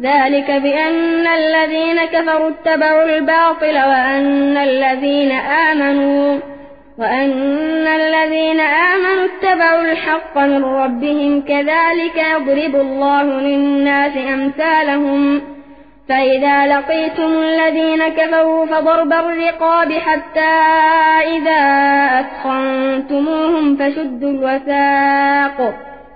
ذلك بأن الذين كفروا اتبعوا الباطل وأن الذين آمنوا وأن الذين آمنوا اتبعوا الحق من ربهم كذلك يضرب الله للناس أمثالهم فإذا لقيتم الذين كفروا فضرب الرقاب حتى إذا أثخنتموهم فشدوا الوثاق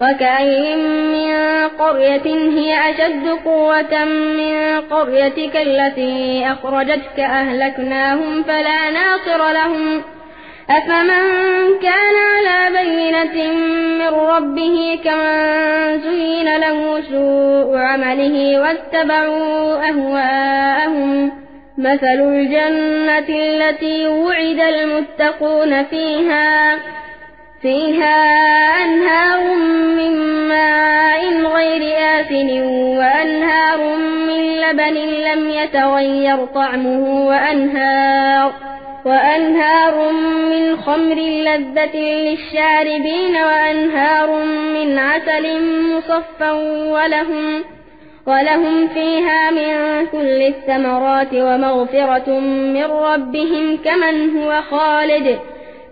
وكأي من قرية هي أشد قوة من قريتك التي أخرجتك أهلكناهم فلا ناصر لهم. أفمن كان على بينة من ربه كمن زين له سوء عمله واتبعوا أهواءهم. مثل الجنة التي وعد المتقون فيها. فيها أنهار من ماء غير آسن وأنهار من لبن لم يتغير طعمه وأنهار وأنهار من خمر لذة للشاربين وأنهار من عسل مصفى ولهم ولهم فيها من كل الثمرات ومغفرة من ربهم كمن هو خالد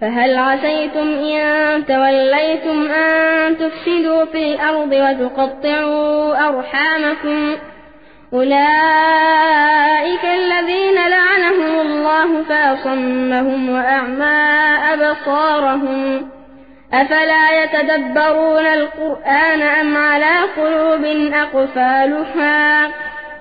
فهل عسيتم إن توليتم أن تفسدوا في الأرض وتقطعوا أرحامكم؟ أولئك الذين لعنهم الله فأصمهم وأعمى أبصارهم. أفلا يتدبرون القرآن أم على قلوب أقفالها؟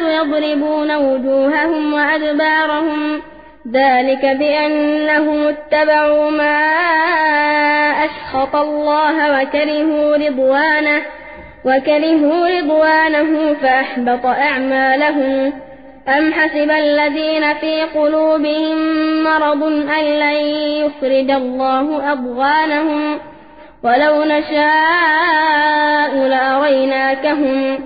يضربون وجوههم وأدبارهم. ذلك بأنهم اتبعوا ما أسخط الله وكرهوا رضوانه وكرهوا رضوانه فأحبط أعمالهم. أم حسب الذين في قلوبهم مرض أن لن يخرج الله أضغانهم؟ ولو نشاء لأريناكهم.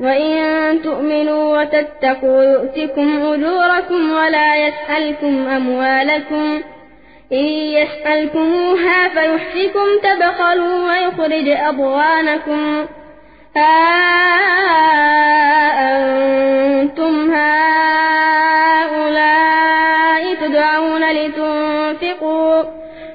وإن تؤمنوا وتتقوا يؤتكم أجوركم ولا يسألكم أموالكم إن يسألكموها فيحفكم تبخلوا ويخرج أضغانكم أنتم هؤلاء تدعون لتنفقوا